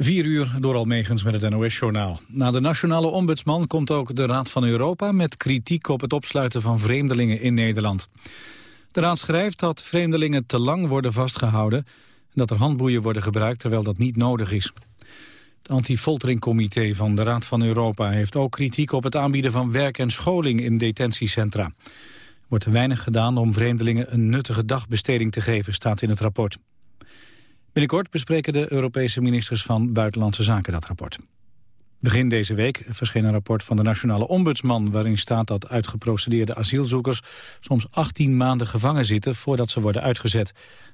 Vier uur door Almegens met het NOS-journaal. Na de nationale ombudsman komt ook de Raad van Europa... met kritiek op het opsluiten van vreemdelingen in Nederland. De Raad schrijft dat vreemdelingen te lang worden vastgehouden... en dat er handboeien worden gebruikt terwijl dat niet nodig is. Het anti-folteringcomité van de Raad van Europa... heeft ook kritiek op het aanbieden van werk en scholing in detentiecentra. Er wordt weinig gedaan om vreemdelingen een nuttige dagbesteding te geven... staat in het rapport. Binnenkort bespreken de Europese ministers van Buitenlandse Zaken dat rapport. Begin deze week verscheen een rapport van de Nationale Ombudsman... waarin staat dat uitgeprocedeerde asielzoekers soms 18 maanden gevangen zitten... voordat ze worden uitgezet.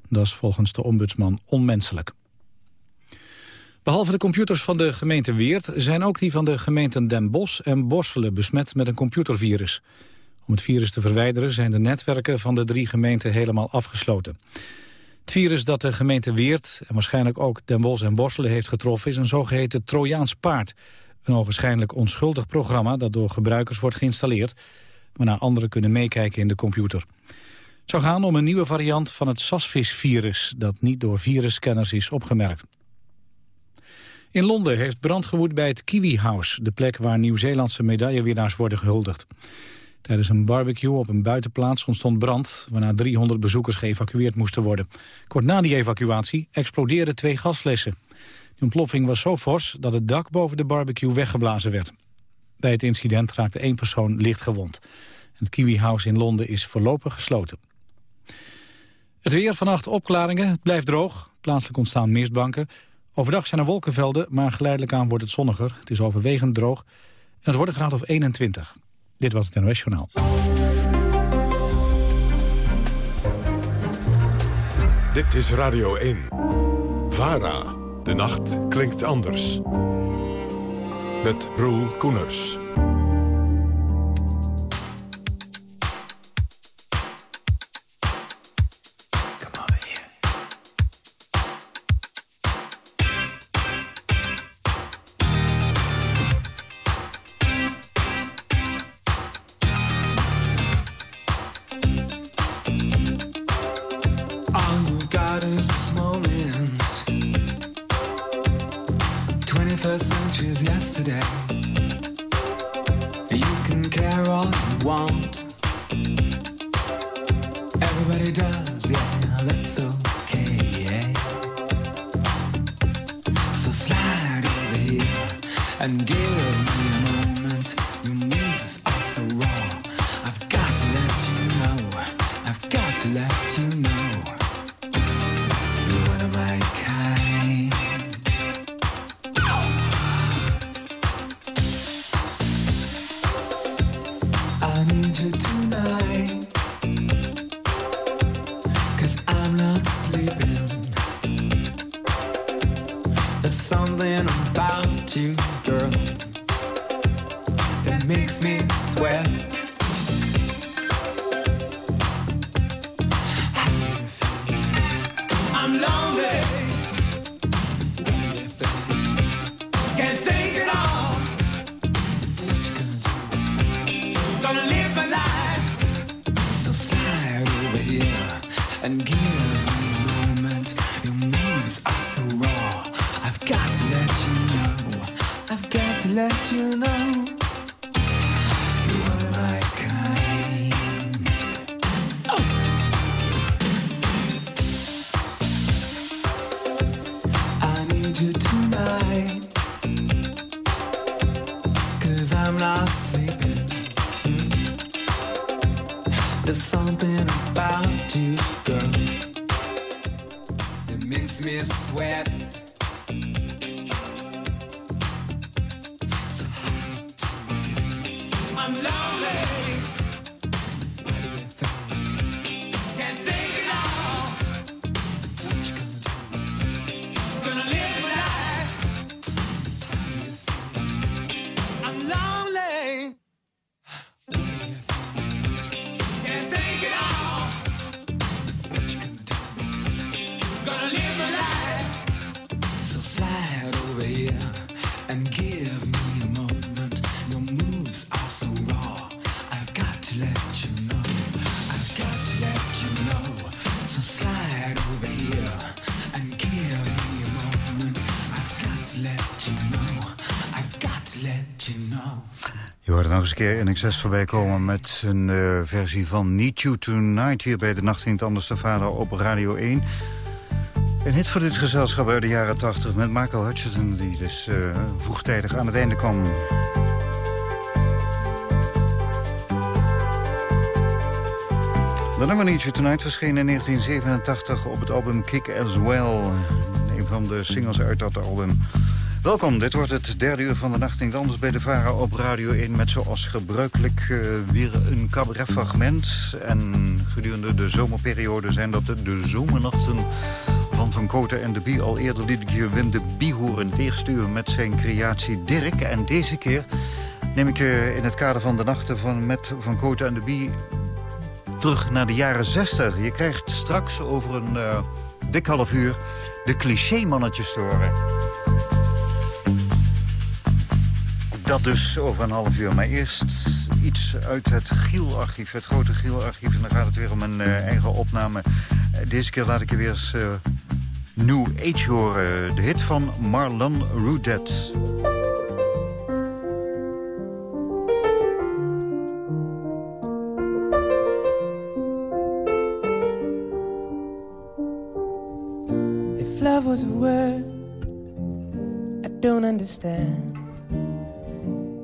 Dat is volgens de ombudsman onmenselijk. Behalve de computers van de gemeente Weert... zijn ook die van de gemeenten Den Bosch en Borselen besmet met een computervirus. Om het virus te verwijderen zijn de netwerken van de drie gemeenten helemaal afgesloten. Het virus dat de gemeente Weert en waarschijnlijk ook Den Bosch en Borselen heeft getroffen... is een zogeheten Trojaans paard. Een ogenschijnlijk onschuldig programma dat door gebruikers wordt geïnstalleerd... waarna anderen kunnen meekijken in de computer. Het zou gaan om een nieuwe variant van het Sasvis-virus... dat niet door virusscanners is opgemerkt. In Londen heeft brand gewoed bij het Kiwi House... de plek waar Nieuw-Zeelandse medaillewinnaars worden gehuldigd. Tijdens een barbecue op een buitenplaats ontstond brand... waarna 300 bezoekers geëvacueerd moesten worden. Kort na die evacuatie explodeerden twee gasflessen. Die ontploffing was zo fors dat het dak boven de barbecue weggeblazen werd. Bij het incident raakte één persoon licht gewond. Het Kiwi House in Londen is voorlopig gesloten. Het weer vannacht opklaringen, het blijft droog. Plaatselijk ontstaan mistbanken. Overdag zijn er wolkenvelden, maar geleidelijk aan wordt het zonniger. Het is overwegend droog en het wordt een graad of 21. Dit was het NOS. Dit is Radio 1. VARA. De nacht klinkt anders. Met Roel Koeners. got to let you know. I've got to let you know. Keer in Excess voorbij komen met een uh, versie van Need You Tonight... hier bij de Nacht in het Anders de Vader op Radio 1. Een hit voor dit gezelschap uit de jaren 80 met Michael Hutchison... die dus uh, vroegtijdig aan het einde kwam. De nummer Need You Tonight verscheen in 1987 op het album Kick As Well. Een van de singles uit dat album... Welkom, dit wordt het derde uur van de nacht in Anders bij de VARA op Radio 1... met zoals gebruikelijk uh, weer een cabaretfragment. En gedurende de zomerperiode zijn dat de, zomernachten van Van Koten en de Bie. Al eerder liet ik je Wim de Bie horen uur met zijn creatie Dirk. En deze keer neem ik je in het kader van de nachten van, met Van Koten en de Bie... terug naar de jaren 60. Je krijgt straks over een uh, dik half uur de cliché-mannetjes te horen. Dat dus over een half uur. Maar eerst iets uit het Giel-archief, het grote Giel-archief. En dan gaat het weer om een uh, eigen opname. Uh, deze keer laat ik je weer eens uh, New Age horen. De hit van Marlon Rudet. If love was a I don't understand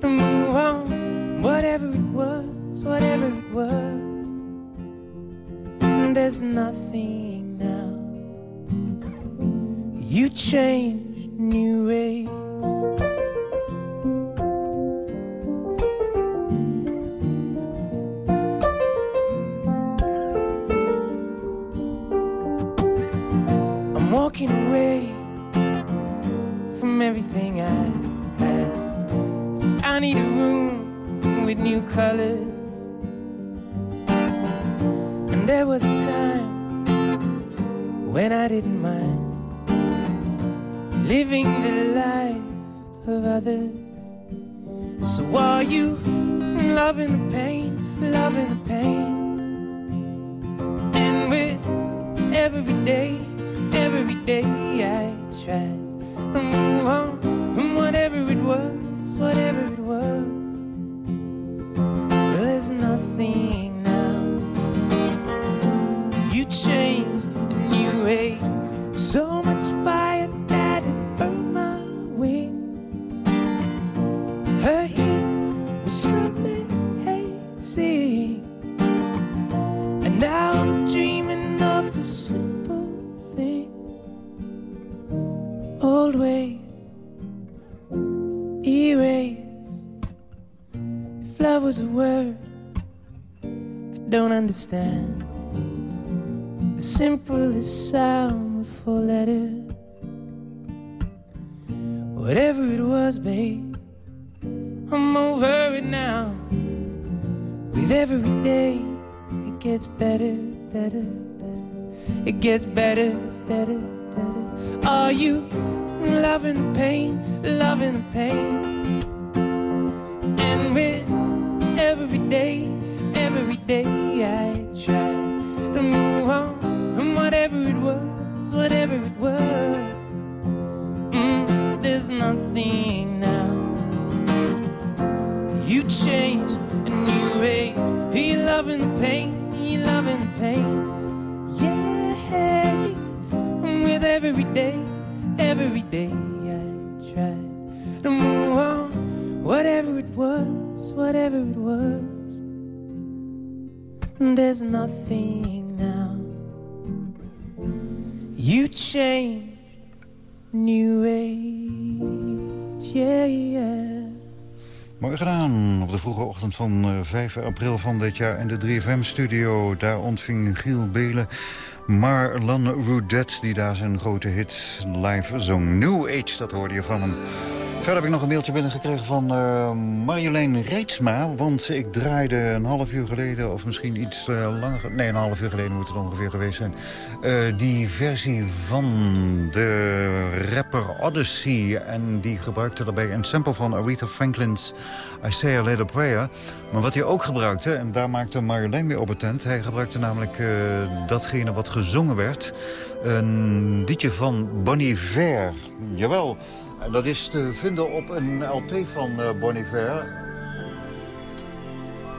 to move on. Whatever it was, whatever it was. There's nothing now. You changed, new age. I'm walking away from everything I had. Need a room with new colors. And there was a time when I didn't mind living the life of others. So are you loving the pain, loving the pain? And with every day, every day I try to move on from whatever it was, whatever it was. Well, there's nothing was a word, I don't understand. The simplest sound of four letters. Whatever it was, babe, I'm over it now. With every day, it gets better, better, better. It gets better, better, better. Are you loving the pain, loving the pain? And with every day, every day, I try to move on from whatever it was, whatever it was. Mm, there's nothing now. You change and you raise. You loving the pain, you loving the pain. Yeah, with every day, every day, I try to move on. Whatever it was, whatever it was. There's nothing now. You change, new age, yeah, yeah. Mooi gedaan. Op de vroege ochtend van uh, 5 april van dit jaar in de 3FM-studio. Daar ontving Giel Belen Marlon Rudet... die daar zijn grote hit live zong. New Age, dat hoorde je van hem. Verder heb ik nog een mailtje binnengekregen van uh, Marjolein Reitsma. Want ik draaide een half uur geleden, of misschien iets uh, langer... Nee, een half uur geleden moet het ongeveer geweest zijn. Uh, die versie van de rapper Odyssey. En die gebruikte daarbij een sample van Aretha Franklin's I Say a Little Prayer. Maar wat hij ook gebruikte, en daar maakte Marjolein mee op het tent... hij gebruikte namelijk datgene wat gezongen werd. Een liedje van Bonnie Ver. Jawel... Dat is te vinden op een LP van uh, Bon Iver.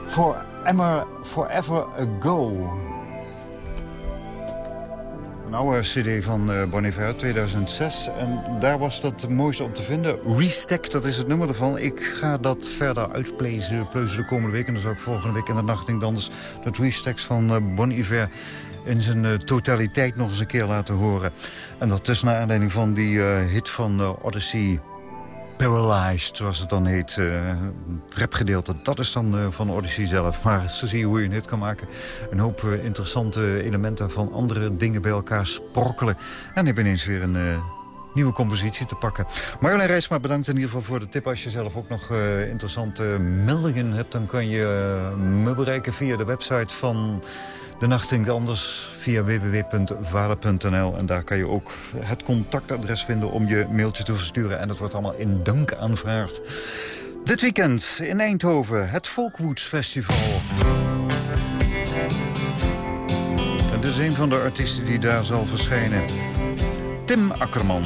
Forever, Forever Ago. Een oude cd van Bon Iver, 2006. En daar was dat mooiste op te vinden. Restack, dat is het nummer ervan. Ik ga dat verder uitplezen de komende week. En dan zal ik volgende week in de nacht anders dat Restacks van uh, Bon Iver in zijn uh, totaliteit nog eens een keer laten horen. En dat is naar aanleiding van die uh, hit van uh, Odyssey... Paralyzed, zoals het dan heet, het rapgedeelte. Dat is dan van Odyssey zelf. Maar zo zie je hoe je een hit kan maken. Een hoop interessante elementen van andere dingen bij elkaar sprokkelen. En ik ben eens weer een nieuwe compositie te pakken. Marjolein Rijsma, bedankt in ieder geval voor de tip. Als je zelf ook nog uh, interessante meldingen hebt... dan kan je uh, me bereiken via de website van de Nacht Anders via www.vader.nl. En daar kan je ook het contactadres vinden om je mailtje te versturen. En dat wordt allemaal in dank aanvaard. Dit weekend in Eindhoven, het Folkwoods Festival. En is een van de artiesten die daar zal verschijnen. Tim Akkerman.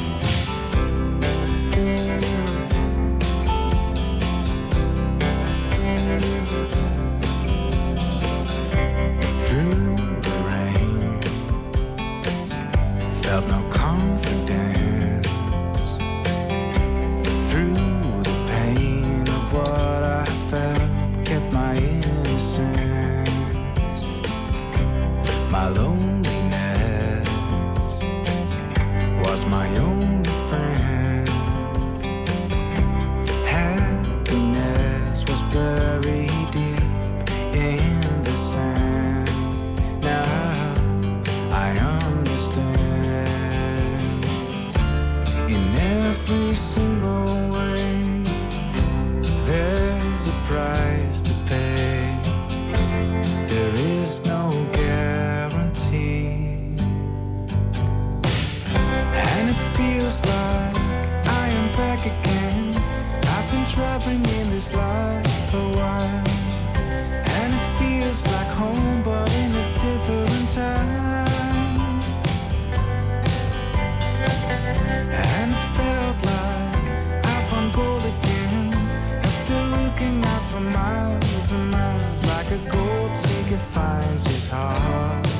finds his heart.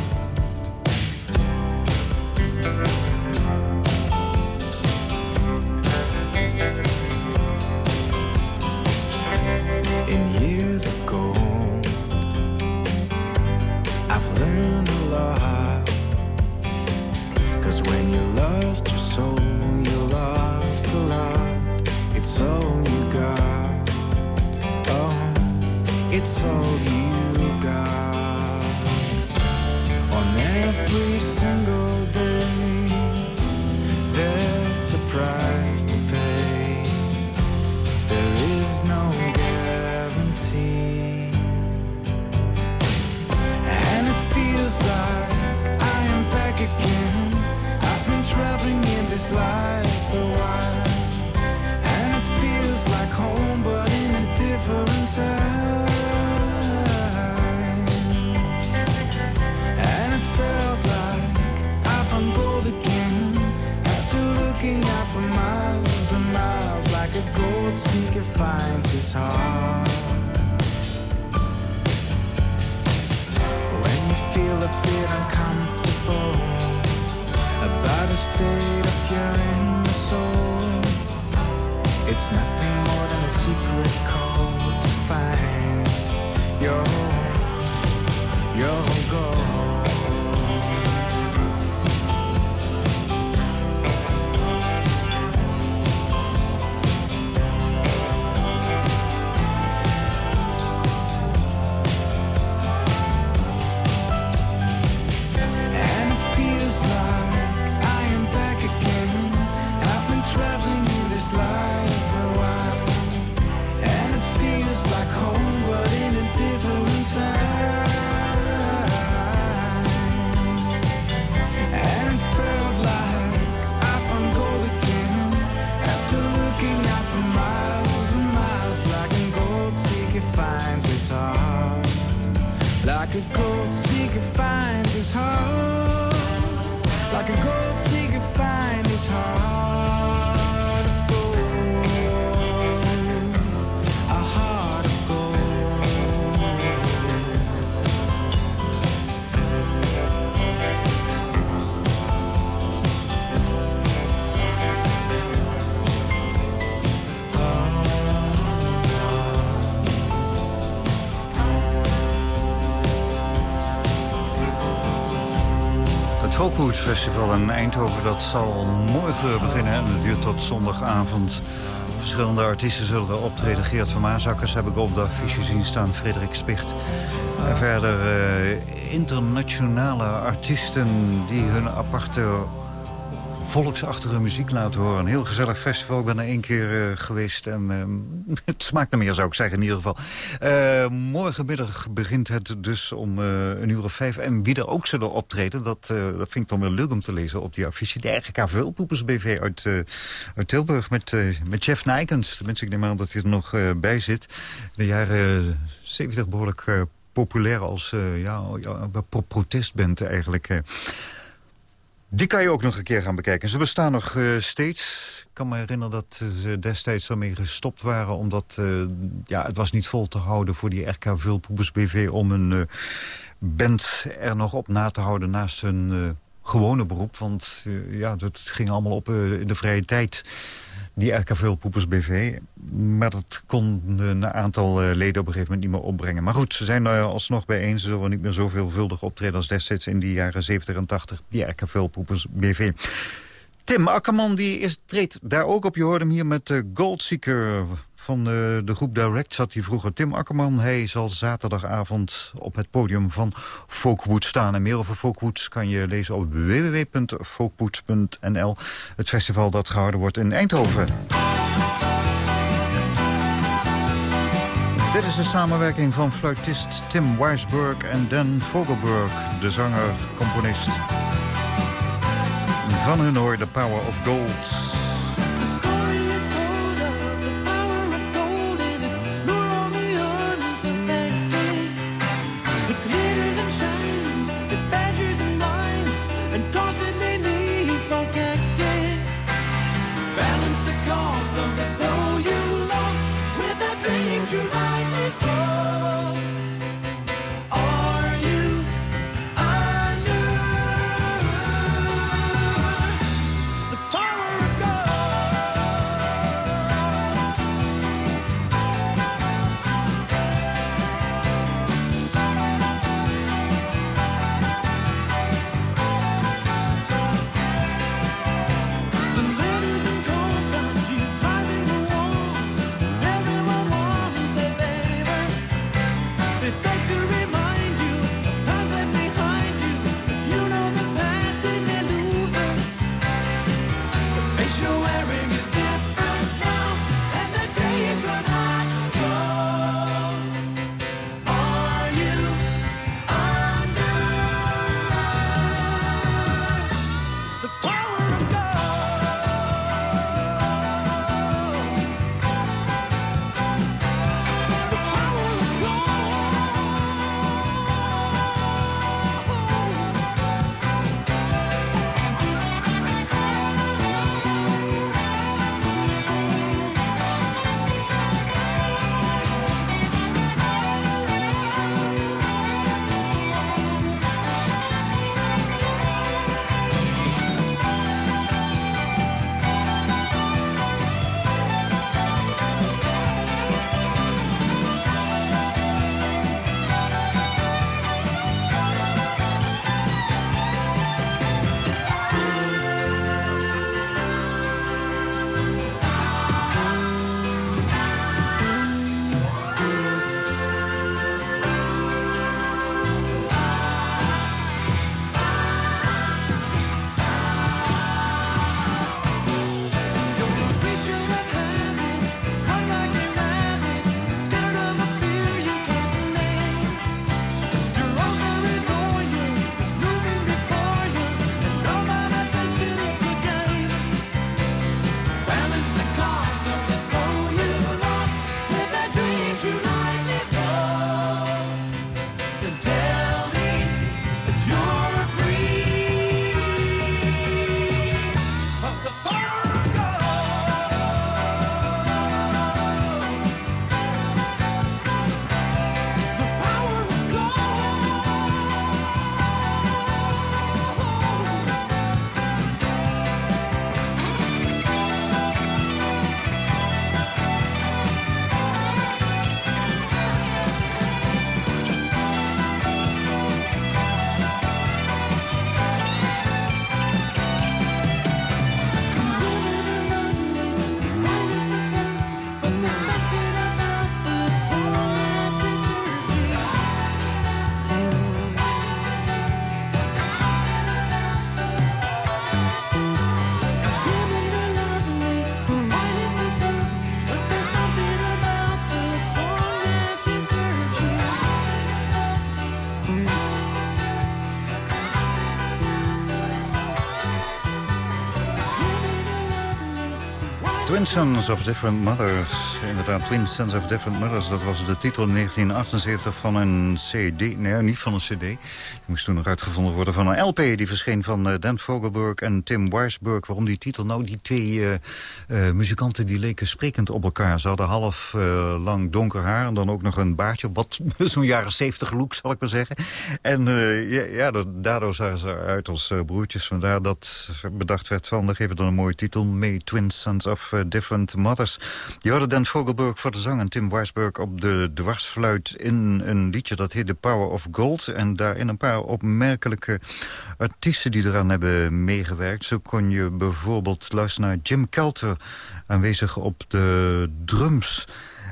A gold seeker finds his heart. Like a gold seeker finds his heart Het Folkwood Festival in Eindhoven dat zal morgen beginnen en het duurt tot zondagavond. Verschillende artiesten zullen er optreden. Geert van Maasakkers heb ik op de affiche zien staan. Frederik Spicht. En verder eh, internationale artiesten die hun aparte volksachtige muziek laten horen. Een heel gezellig festival. Ik ben er één keer eh, geweest en eh, het smaakt naar meer, zou ik zeggen in ieder geval. Eh, morgenmiddag begint het dus om eh, een uur of vijf. En wie er ook zullen optreden, dat, dat vind ik dan wel leuk om te lezen op die affiche. De RGK BV uit, uit Tilburg met, met Jeff Nijkens. Tenminste, ik neem aan dat hij er nog bij zit. De jaren 70 behoorlijk eh, populair als ja, ja, pro- protestband eigenlijk. Die kan je ook nog een keer gaan bekijken. Ze bestaan nog eh, steeds. Ik kan me herinneren dat eh, ze destijds ermee gestopt waren... omdat eh, ja, het was niet vol te houden voor die RK Vulpoepers BV... om een band er nog op na te houden naast hun gewone beroep. Want eh, ja, dat ging allemaal op eh, in de vrije tijd, die RK Vulpoepers BV. Maar dat kon een aantal eh, leden op een gegeven moment niet meer opbrengen. Maar goed, ze zijn alsnog bijeen. Ze zullen niet meer zo veelvuldig optreden als destijds in die jaren 70 en 80. Die RK Vulpoepers BV. Tim Akkerman die is, treedt daar ook op. Je hoorde hem hier met de Goldseeker van de, de groep Direct. Zat hij vroeger. Tim Akkerman, hij zal zaterdagavond op het podium van Folkwood staan. En meer over Folkwoods kan je lezen op www.folkwoods.nl. Het festival dat gehouden wordt in Eindhoven. Dit is de samenwerking van fluitist Tim Weisberg en Dan Vogelberg, de zanger, componist. Van hun hoor The Power of Gold. Sons of Different Mothers. Inderdaad, Twin Sons of Different Mothers. Dat was de titel in 1978 van een cd. Nee, niet van een cd. Die moest toen nog uitgevonden worden van een LP. Die verscheen van uh, Dan Vogelberg en Tim Weisberg. Waarom die titel? Nou, die twee uh, uh, muzikanten die leken sprekend op elkaar. Ze hadden half lang donker haar en dan ook nog een baardje. Wat zo'n jaren 70 look, zal ik maar zeggen. En ja, ja, daardoor zagen ze eruit als broertjes. Vandaar dat bedacht werd van, dan geven we dan een mooie titel. May Twin Sons of Mothers. Je hoorde Dan Vogelberg voor de zang en Tim Weisberg op de dwarsfluit... in een liedje dat heet The Power of Gold. En daarin een paar opmerkelijke artiesten die eraan hebben meegewerkt. Zo kon je bijvoorbeeld luisteren naar Jim Kelter... aanwezig op de drums...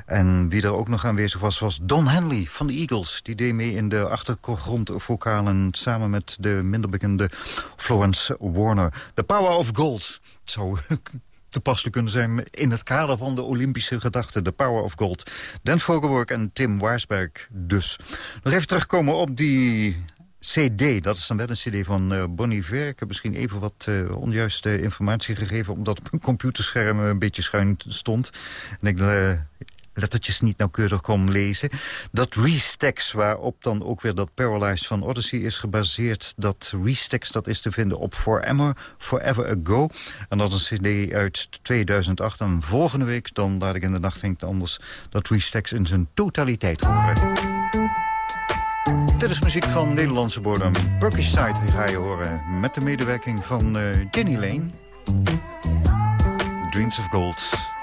En wie er ook nog aanwezig was, was Don Henley van de Eagles. Die deed mee in de achtergrondvokalen samen met de minder bekende Florence Warner. The Power of Gold. Zo toepasselijk kunnen zijn in het kader van de Olympische gedachte. The Power of Gold. Dan Vogelwerk en Tim Waarsberg dus. Nog even terugkomen op die CD, dat is dan wel een cd van uh, Bonnie heb misschien even wat uh, onjuiste informatie gegeven... omdat mijn computerscherm een beetje schuin stond. En ik uh, lettertjes niet nauwkeurig kon lezen. Dat Restax, waarop dan ook weer dat Paralyzed van Odyssey is gebaseerd... dat Restax dat is te vinden op Forever, Forever Ago. En dat is een cd uit 2008. En volgende week, dan laat ik in de nacht denk anders... dat Restax in zijn totaliteit horen. Dit is muziek van Nederlandse bodem. Burkish Side ga je horen. Met de medewerking van uh, Jenny Lane. Dreams of Gold.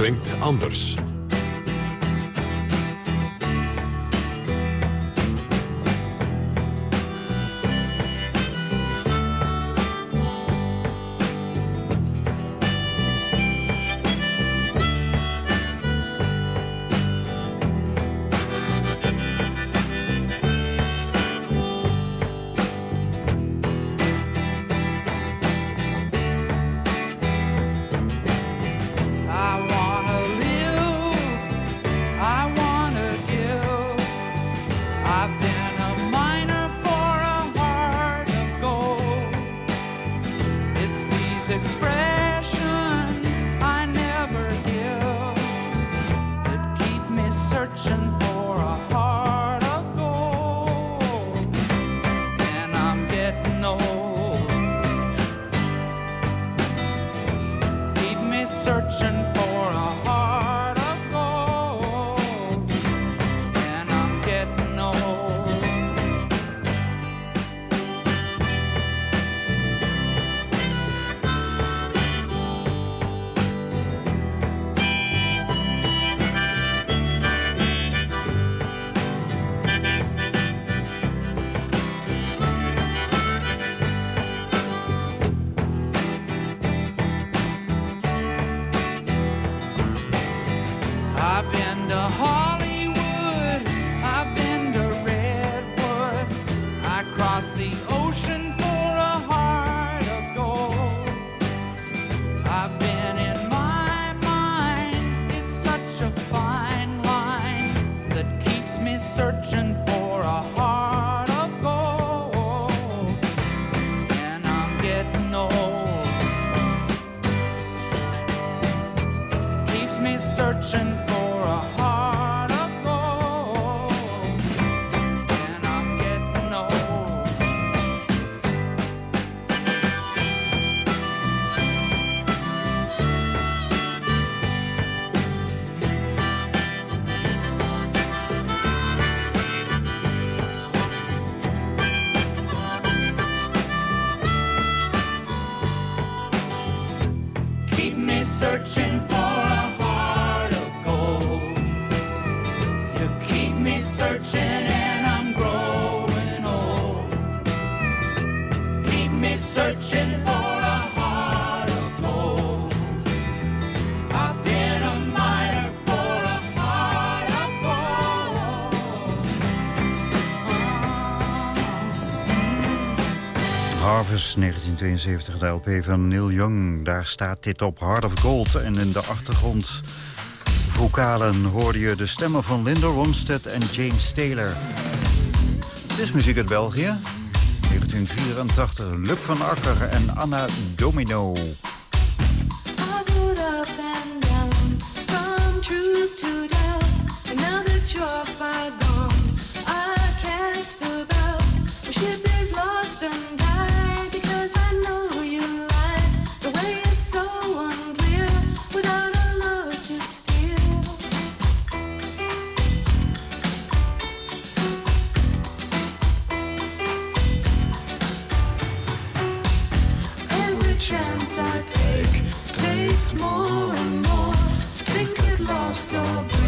Klinkt anders. 1972, de LP van Neil Young. Daar staat dit op, Hard of Gold. En in de achtergrond vocalen hoorde je de stemmen van Linda Ronstadt en James Taylor. Dit is muziek uit België. 1984, Luc van Akker en Anna Domino. all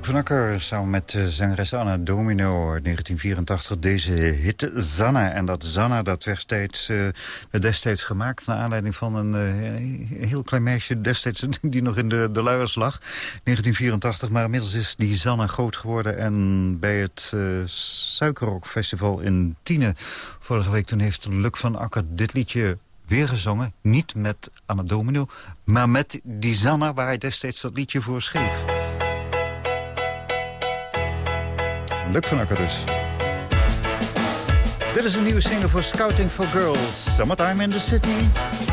Luc van Akker samen met uh, zangeres Anna Domino uit 1984 deze hit Zanna. En dat Zanna dat werd, steeds, uh, werd destijds gemaakt naar aanleiding van een uh, heel klein meisje destijds die nog in de, de luiers lag. 1984, maar inmiddels is die Zanna groot geworden. En bij het Suikerrockfestival in Tiene vorige week toen heeft Luc van Akker dit liedje weer gezongen. Niet met Anna Domino, maar met die Zanna waar hij destijds dat liedje voor schreef. Luc van Akker dus. Dit is een nieuwe single voor Scouting for Girls. Summertime in the City.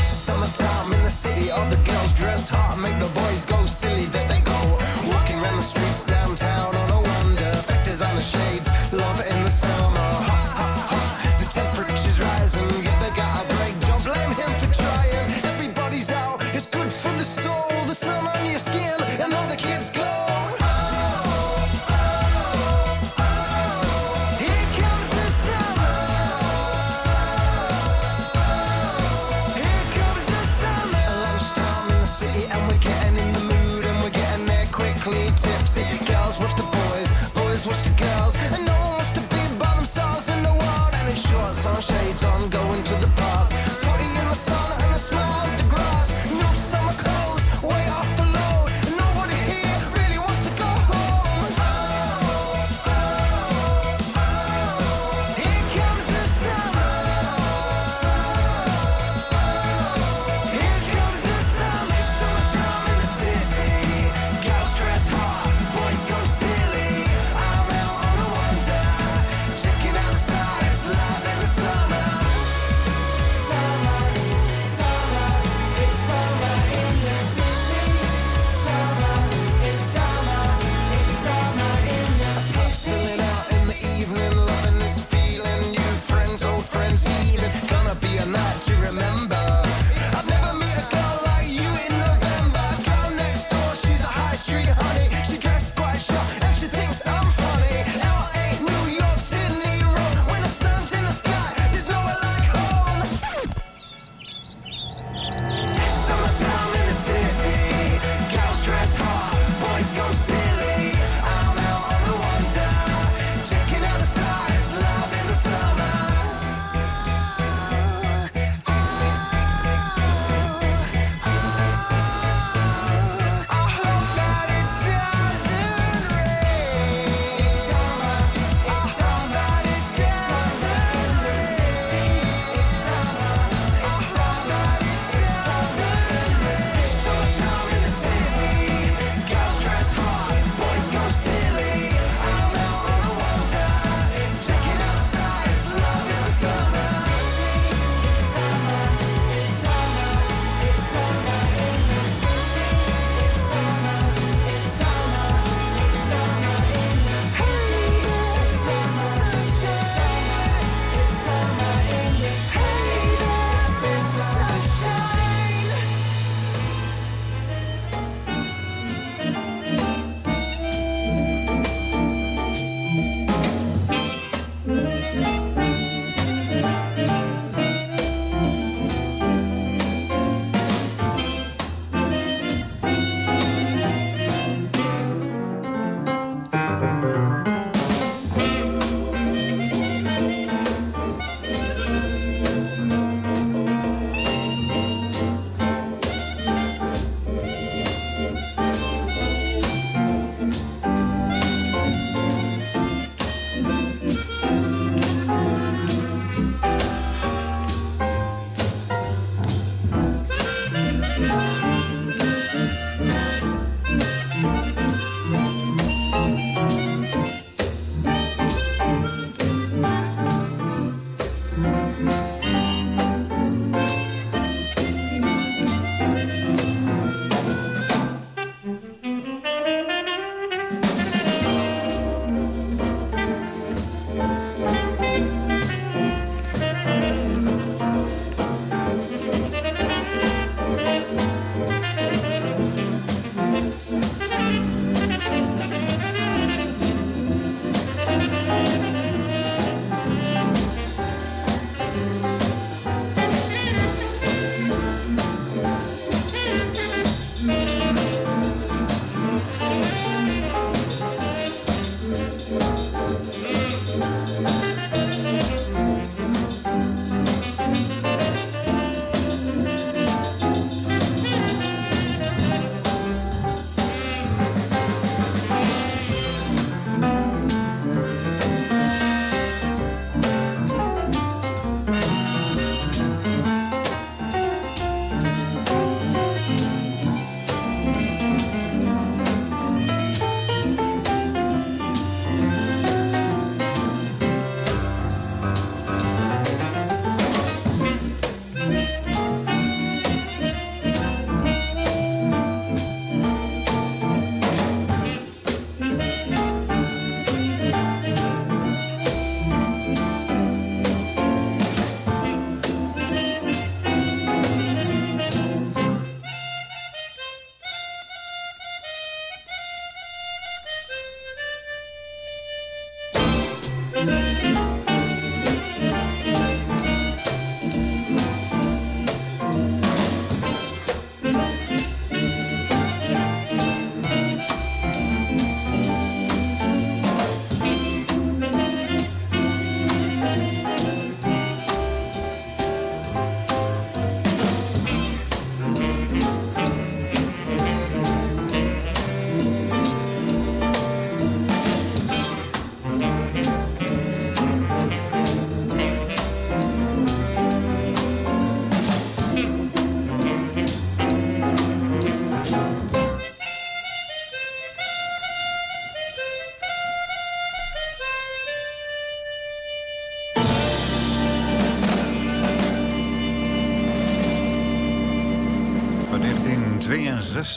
Summertime in the city, all the girls dress hot, make the boys go silly. That they go walking around the streets downtown on a wonder. Factors on the shades, love in the summer.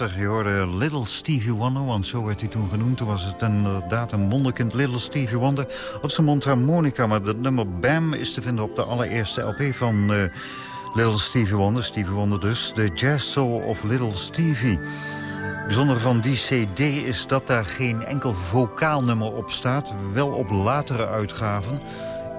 1962. Je hoorde Little Stevie Wonder, want zo werd hij toen genoemd. Toen was het inderdaad een wonderkind, Little Stevie Wonder. Op zijn mondharmonica, maar het nummer Bam is te vinden op de allereerste LP van eh, Little Stevie Wonder. Stevie Wonder dus, The Jazz Soul of Little Stevie. Het bijzondere van die cd is dat daar geen enkel vocaalnummer op staat. Wel op latere uitgaven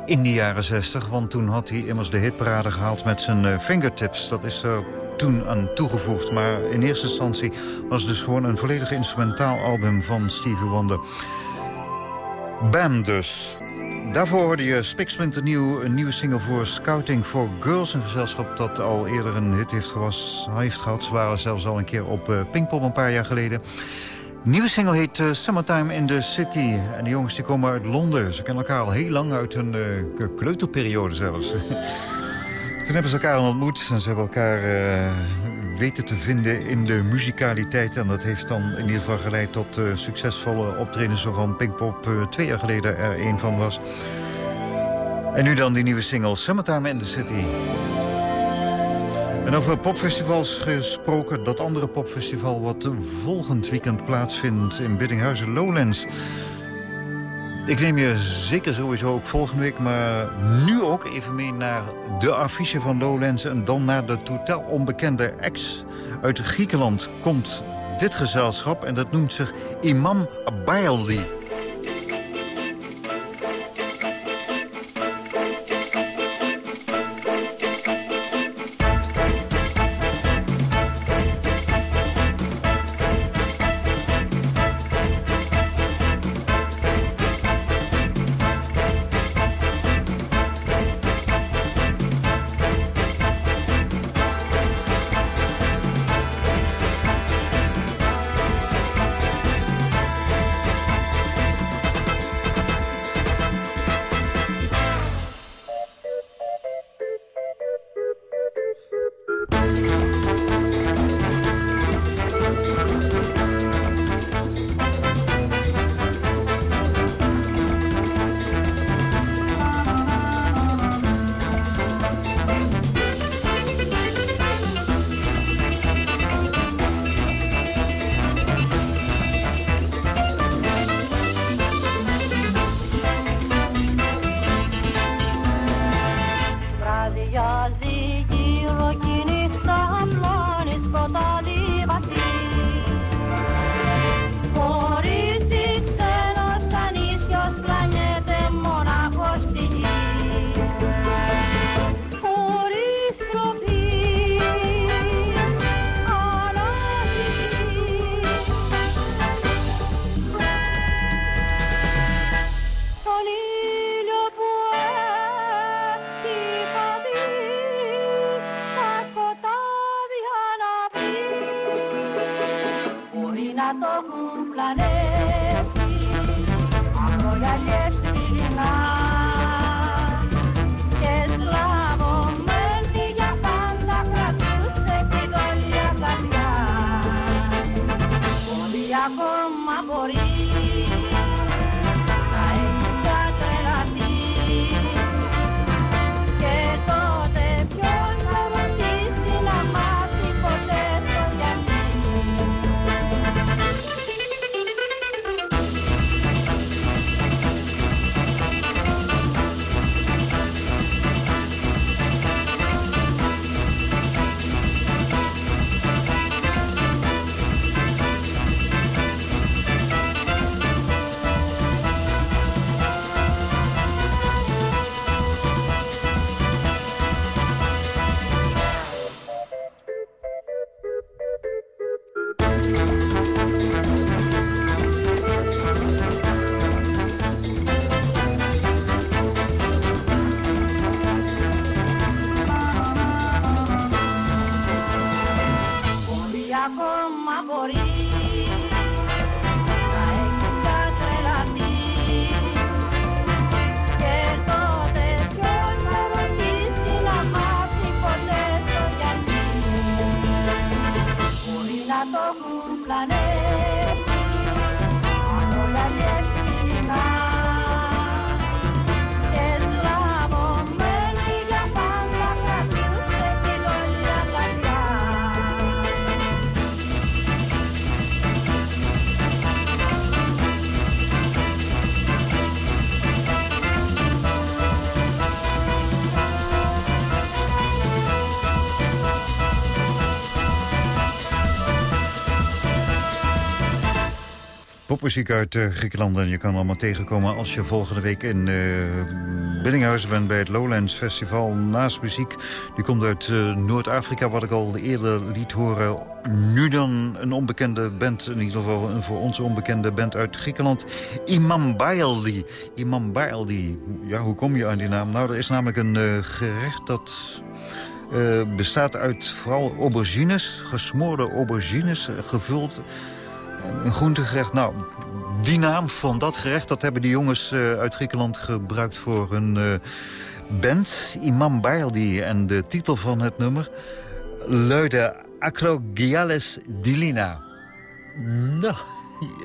in de jaren 60. Want toen had hij immers de hitparade gehaald met zijn eh, fingertips. Dat is er toen aan toegevoegd. Maar in eerste instantie was het dus gewoon een volledig instrumentaal album van Stevie Wonder. Bam dus. Daarvoor hoorde je Spiksplinter nieuw, een nieuwe single voor Scouting for Girls. Een gezelschap dat al eerder een hit heeft, gewas, heeft gehad. Ze waren zelfs al een keer op uh, Pinkpop een paar jaar geleden. Nieuwe single heet uh, Summertime in the City. En de jongens die komen uit Londen. Ze kennen elkaar al heel lang uit hun uh, kleuterperiode zelfs. Toen hebben ze elkaar ontmoet en ze hebben elkaar uh, weten te vinden in de muzikaliteit. En dat heeft dan in ieder geval geleid tot uh, succesvolle optredens... waarvan Pinkpop uh, twee jaar geleden er een van was. En nu dan die nieuwe single Summertime in the City. En over popfestivals gesproken, dat andere popfestival... wat volgend weekend plaatsvindt in Biddinghuizen Lowlands... Ik neem je zeker sowieso ook volgende week, maar nu ook even mee naar de affiche van Lowlands... en dan naar de totaal onbekende ex uit Griekenland komt dit gezelschap... en dat noemt zich Imam Abayaldi. Popmuziek uit eh, Griekenland. En je kan allemaal tegenkomen als je volgende week in uh, Billinghuizen bent... bij het Lowlands Festival naast muziek. Die komt uit eh, Noord-Afrika, wat ik al eerder liet horen. Nu dan een onbekende band, in ieder geval een voor ons onbekende band uit Griekenland. Imam Baildi. Imam Baildi. Ja, hoe kom je aan die naam? Nou, er is namelijk een gerecht dat... bestaat uit vooral aubergines, gesmoorde aubergines, gevuld een groentegerecht. Nou, die naam van dat gerecht... dat hebben die jongens eh, uit Griekenland gebruikt voor hun eh, band. Imam Baildi. En de titel van het nummer luidde Acrogiales Dilina. Nou,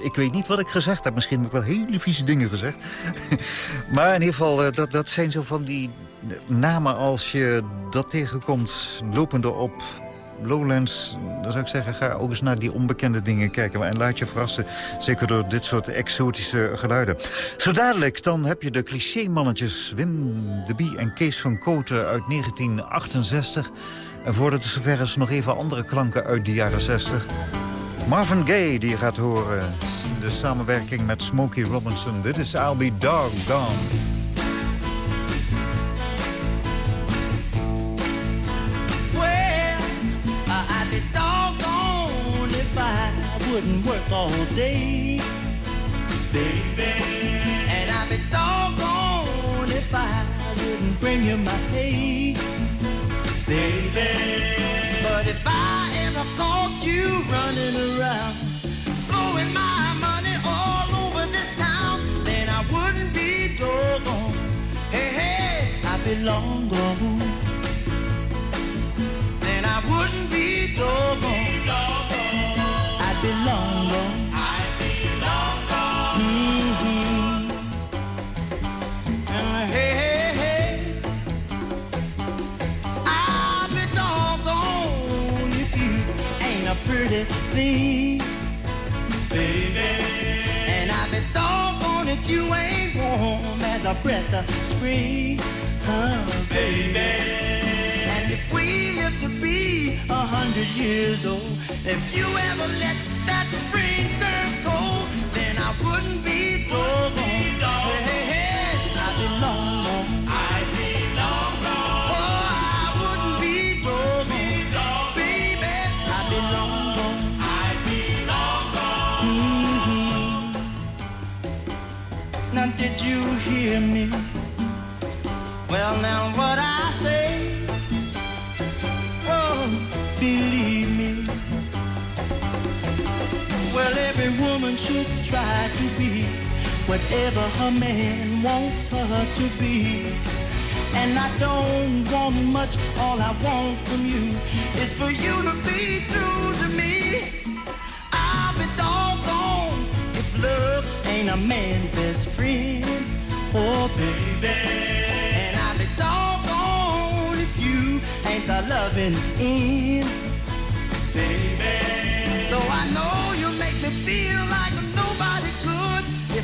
ik weet niet wat ik gezegd heb. Misschien heb ik wel hele vieze dingen gezegd. maar in ieder geval, eh, dat, dat zijn zo van die namen als je dat tegenkomt... lopende op Lowlands, dan zou ik zeggen, ga ook eens naar die onbekende dingen kijken. En laat je verrassen, zeker door dit soort exotische geluiden. Zo dadelijk, dan heb je de clichémannetjes Wim de Bie en Kees van Koten uit 1968. En voordat het zover is, nog even andere klanken uit de jaren 60. Marvin Gaye, die je gaat horen. De samenwerking met Smokey Robinson. Dit is I'll Be Doggone. I wouldn't work all day, baby. And I'd be doggone if I wouldn't bring you my pay, baby. But if I ever caught you running around, blowing my money all over this town, then I wouldn't be doggone. Hey, hey, I'd be long gone then I wouldn't be doggone. I'd be long gone. I'd be gone. Mm-hmm. Uh, hey, hey, hey. I'd be doggone if you ain't a pretty thing, baby. And I'd be doggone if you ain't warm as a breath of spring, oh, baby. Hundred years old, if you ever let that whatever her man wants her to be. And I don't want much, all I want from you is for you to be true to me. I'll be doggone if love ain't a man's best friend. Oh, baby. And I'll be doggone if you ain't the loving end, baby. Though I know you make me feel like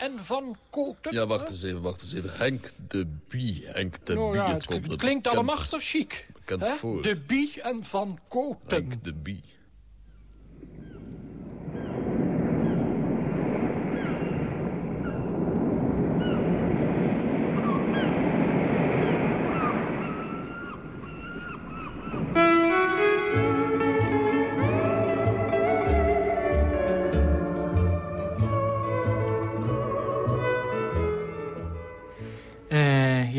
en Van Koten? Ja, wacht eens even, wacht eens even. Henk de Bie. Henk de Nou Bie. ja, het het, komt het klinkt bekend- allemaal chic. bekend voor. De Bie en Van Koten. Henk de Bie.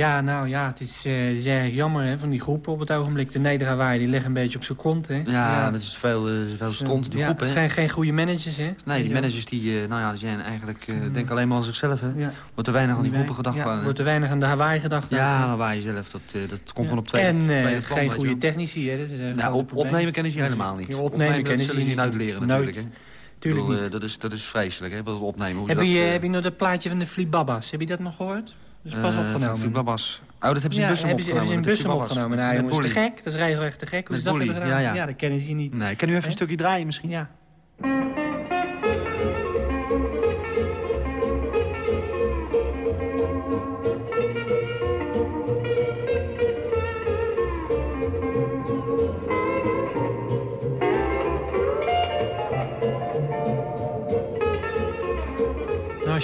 Ja, nou ja, het is, eh, het is erg jammer hè, van die groepen op het ogenblik. De Nederhawaai die liggen een beetje op zijn kont. Hè. Ja, dat is veel, eh, veel stront in die ja, groep. Het hè. zijn geen goede managers, hè? Nee, die managers die, eh, nou ja, die zijn eigenlijk, eh, Mm. denken alleen maar aan zichzelf. Hè. Ja. Wordt er weinig aan die groepen gedacht. Ja, aan, hè. wordt er weinig aan de Hawaii gedacht. Ja, waar je zelf, dat, eh, dat komt van op twee. En eh, tweede plan, geen goede technici, hè? Dat is, eh, een Nou, op, opnemen kennen ze helemaal niet. Opnemen kennen ze niet. uitleren natuurlijk. Hè. Tuurlijk bedoel, niet. eh, dat, is, dat is vreselijk, hè, wat we opnemen. Hoe Heb je, dat, eh, eh, heb je nog dat plaatje van de Flibabas? Heb je dat nog gehoord? Is pas eh, opgenomen. Flip Babas. Oh, dat hebben ze in Bussum ze, hebben ze in opgenomen, Bussum opgenomen. Chihuahuas. Nou, jongens, te gek. Dat is regelrecht te gek hoe ze Met dat hebben gedaan. ja. dat kennen ze niet. Nee, kan u even een stukje draaien misschien? Ja.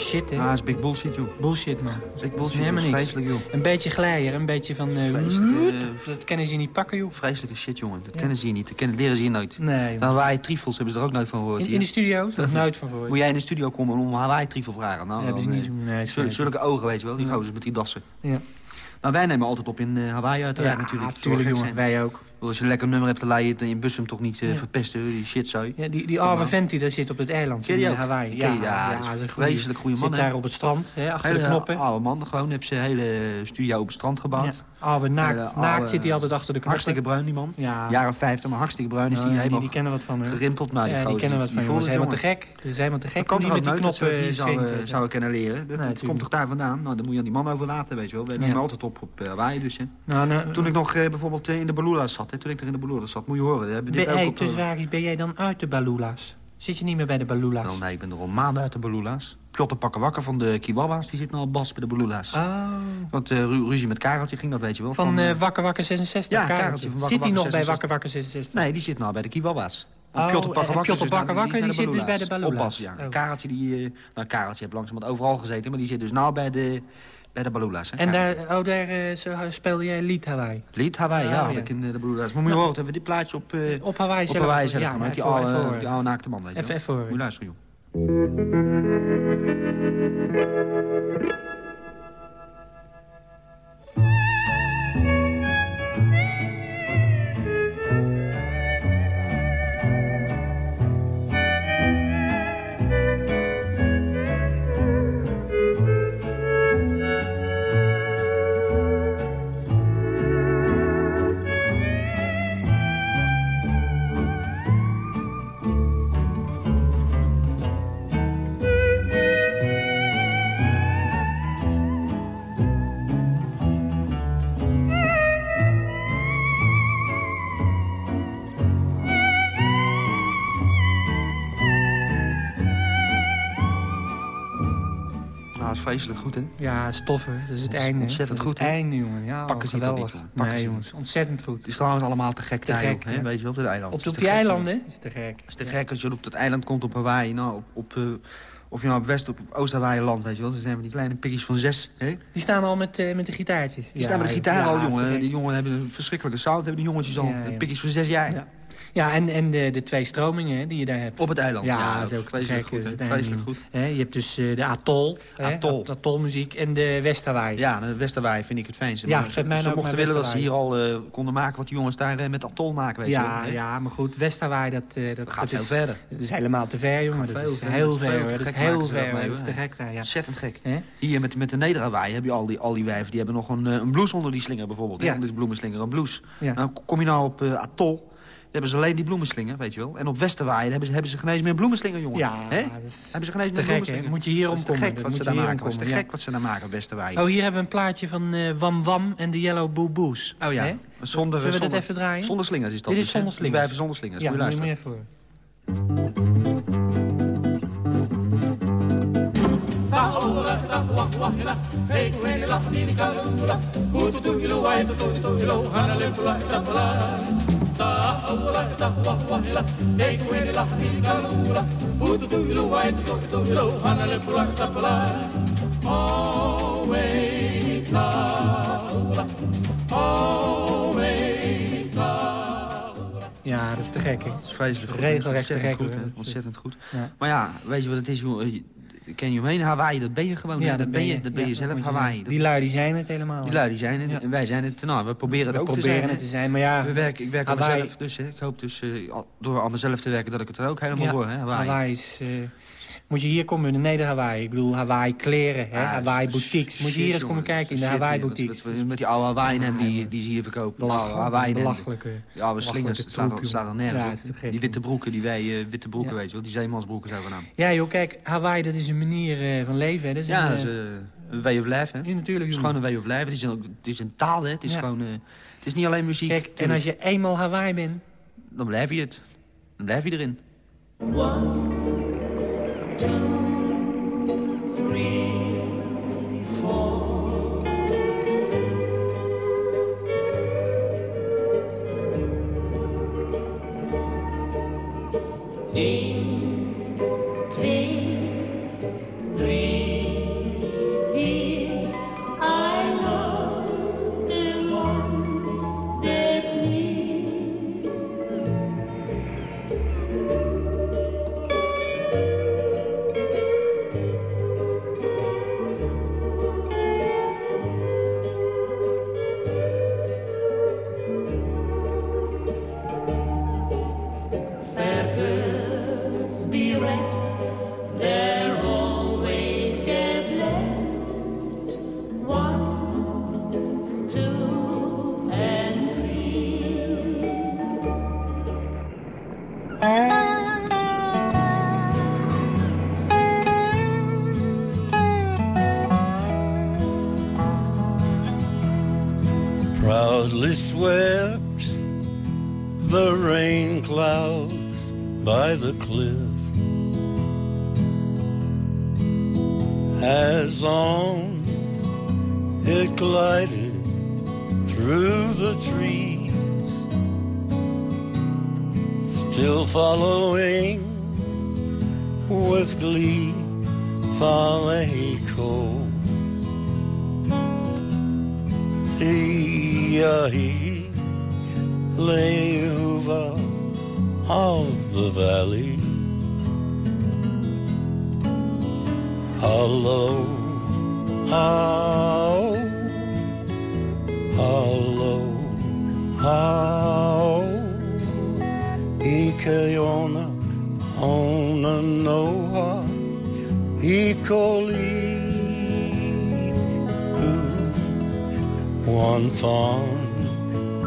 Shit, hè. Ah, dat is big bullshit, joh. Bullshit, man. Big bullshit, Helemaal niks. Vreselijk, joh. Een beetje glijer, een beetje van... eh, Vreselijke, dat kennen ze niet pakken, joh. Vreselijke shit, jongen. Dat kennen ze hier niet. Dat kennen, leren ze hier nooit. Nee. Dan Hawaii Trifels hebben ze er ook nooit van gehoord. In, hier. in de studio's? Daar is nooit van gehoord. Moet jij in de studio komen en om Hawaii Trifel vragen? Nou, hebben ze niet eh. Nee, zulke, ogen, weet je wel. Die gozers met die dassen. Ja. Nou, wij nemen altijd op in eh, Hawaii uiteraard natuurlijk. tuurlijk, Zorg jongen. Wij ook. Als je een lekker nummer hebt, dan laat je het in Bussum toch niet eh, Ja. verpesten. Die shit zou. Ja, die, die arme maar. vent die daar zit op het eiland Ken in eh? Hawaii. Ja, dat is een een goeie. vreselijk goede man, Zit daar op het strand, hè, achter Hele de knoppen. oude man, gewoon heb ze een hele studio op het strand gebouwd. Oude naakt, Hele naakt oude- zit hij altijd achter de knoppen. Hartstikke bruin, die man. Ja. Jaren 50, maar hartstikke bruin is Ja, die die, helemaal die kennen wat van, gerimpeld. Nou, die ja, die kennen wat van, jongens. Helemaal te gek. Ze zijn helemaal te gek. Dat kan toch ook met die nooit dat hier eh, zouden, hè. zouden kunnen leren? Dat, komt toch daar vandaan? Nou, dan moet je aan die man overlaten, weet je wel. We Ja. nemen altijd op op uh, Hawaii dus. Nou, nou, Toen ik nog eh, bijvoorbeeld eh, in de Balula's zat, hè, toen ik er in de Balula's zat, moet je horen. Hebben dit ook op, dus waar is, ben jij dan uit de Balula's? Zit je niet meer bij de Balula's? Wel, nee, ik ben er al maanden uit de Balula's. Pjotter pakken wakker van de Kiwawa's, die zit nou al bas bij de Balula's. Oh. Want eh, ru- ruzie met Kareltje ging dat, weet je wel. Van eh, eh, Wakker Wakker 66? Ja, Kareltje. Kareltje van Wakker Zit hij nog bij 66? Wakker Wakker 66? Nee, die zit nou bij de Kiwawa's. Oh, Pjotter wakker, Pjotter dus Wakker, die zit dus bij de Balula's. Oppassen, ja. Oh. Kareltje, die, nou, Kareltje heeft langzamerhand overal gezeten, maar die zit dus nou bij de, bij de Balula's. Hè, En daar, oh, daar eh, zo- speelde jij lied Hawaii? Lied Hawaii, Oh, ja, ja. had ik in eh, de Balula's. Maar moet je horen, hebben we dit plaatje op, eh, Op Hawaii op zelf? Hawaii zelf Ja, gemaakt. Die oude, die naakte man, weet je Even- even horen. Moet je luisteren, joh. Dat is vreselijk goed, hè? Ja, het hè. Dat is het Ont- einde. ontzettend Dat goed, Het hè? einde, jongen. Ja, Pakken ze het geweldig. niet. Pakken nee, jongens. Ontzettend goed. Het is trouwens allemaal te gek Te daar, gek, joh, hè? Weet je wel, op dit eiland. Op, Het op die eilanden is het te gek. Het is te gek als je op dat eiland komt op Hawaii. Nou, op, op, eh, of je nou op West- of Oost-Hawaii land, weet je wel. Dan zijn we die kleine pikjes van zes, hè? Die staan al met, eh, met de gitaartjes. Die staan met de gitaar al, jongen. Die jongen hebben een verschrikkelijke sound, hebben die jongetjes al. Pikjes van zes jaar. Ja. En, en de, de twee stromingen hè, die je daar hebt. Op het eiland. Ja, dat is ook vreselijk gek. goed. hè. het Vreselijk goed. Hè, je hebt dus eh, de Atol. hè, Atol. At- Atolmuziek en de West-Hawaii. Ja, de Westerwaai vind ik het fijnste. Ja, Maar mij ze ook mochten willen dat ze hier Westerwaai. al eh, konden maken wat die jongens daar eh, met Atol maken, weet je. Ja, hè? ja, maar goed, West-Hawaii, dat, dat, Dat gaat dat veel is, verder. Dat is helemaal te ver, jongen. Dat is heel Veel ver. Dat is heel ver. Dat is te gek daar, ja. Ontzettend gek. Hè? Hier met, met de Nederhawaii heb je al die, al die wijven. Die hebben nog een, een blouse onder die slinger bijvoorbeeld. hè, Ja. Onder die bloemenslinger, een blouse. Nou, kom je nou op Atol... hebben ze alleen die bloemenslinger, weet je wel. En op Westerwaai hebben ze, hebben ze geen eens meer bloemenslinger, jongen. Ja, Hè? dat is Hebben ze geen eens te meer gek, hè. bloemenslinger. Moet je hier Dat is te omkomen. gek Dat wat moet ze je daar maken. Dat is te omkomen, gek wat ze daar maken op Westerwaai. Oh, hier hebben we een plaatje van eh, Wam Wam en de Yellow Boo Boos. Oh ja, Hè? zonder, Zullen we dat zonder, even draaien? zonder slingers is dat Dit is dus, zonder slingers. Wijven zonder slingers, Ja, moet je Ja, dat is te gek, hè. Dat is vreselijk goed. Regelrecht te Ontzettend gek, goed, Ontzettend goed. Ja. Maar ja, weet je wat het is, joh? Ken je omheen? Hawaii, dat ben je gewoon. hè. dat ben je, dat ben ja, je zelf, Hawaii. Dat- Die lui die zijn het helemaal. Die lui die zijn het. Ja. En wij zijn het. Nou, we proberen het We ook proberen te zijn. het te zijn, maar ja, We werken, ik werk aan Hawaii- mezelf dus. Hè. Ik hoop dus al- door aan mezelf te werken dat ik het er ook helemaal Ja, hoor. Hè, Hawaii. Hawaii is... eh, moet je hier komen in de Neder-Hawaii. Ik bedoel, Hawaii kleren, hè? Ja, Hawaii boutiques. Moet je hier eens komen kijken in de Hawaii hier. boutiques. Met die oude Hawaii hem die, die zie je verkopen. Belachelijk, Hawaii belachelijke- Die oude slingers, slaat, er- slaat er jongen. nergens Ja, Die witte broeken, die wij eh, witte broeken, Ja. weet je wel. Die zeemansbroeken zijn van naam. Ja joh, kijk, Hawaii dat is een manier eh, van leven. Hè. Dat is Ja, een, dat is, eh, Een way of life, hè? Ja, natuurlijk, Het is gewoon een way of life. Het is een, het is een taal, hè? Het is Ja. gewoon... eh, het is niet alleen muziek. Kijk, en als je eenmaal Hawaii bent... Dan blijf je het. Dan blijf je erin. I He layover of the valley. Aloha, how, hollow, how, ike ona, ona noa, ikoli. One farm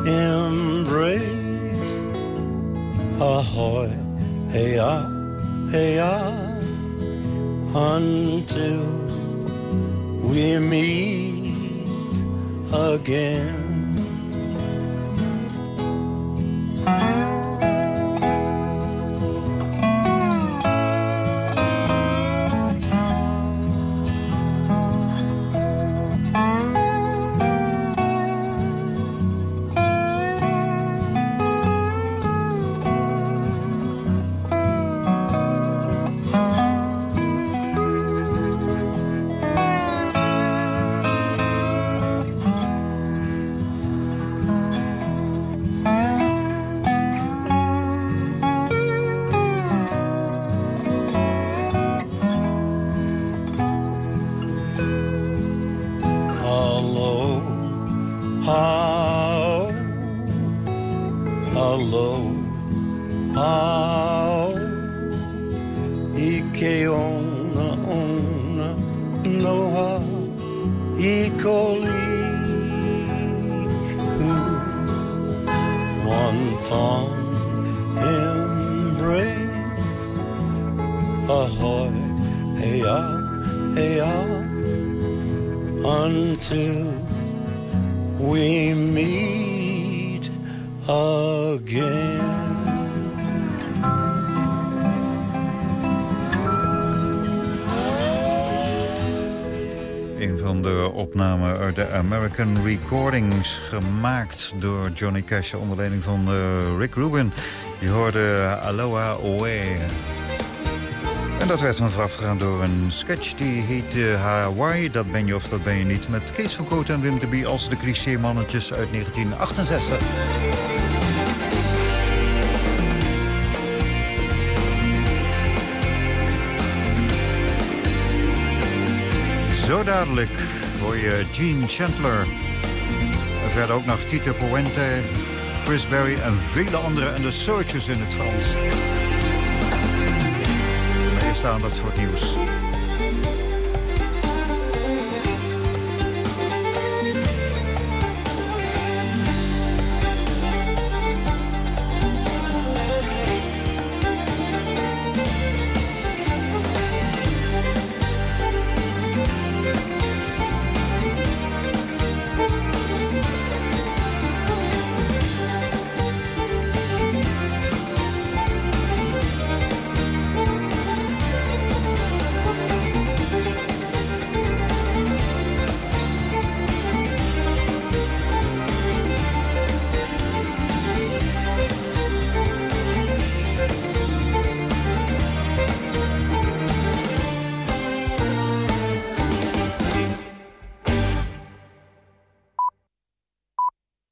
embrace. Ahoy, hey ah, hey ah, until we meet again. Hey hey ah until we meet again. Een van de opnamen uit de American Recordings... gemaakt door Johnny Cash onder leiding van eh, Rick Rubin. Je hoorde Aloha Oe. Dat werd me voorafgegaan door een sketch die heet eh, Hawaii. Dat ben je of dat ben je niet. Met Kees van Kooten en Wim de als de cliché-mannetjes uit 1968. Zo dadelijk hoor je Gene Chandler. En verder ook nog Tito Puente, Chris Berry en vele anderen. En de Searchers in het Frans. Maar eerst aandacht voor het nieuws.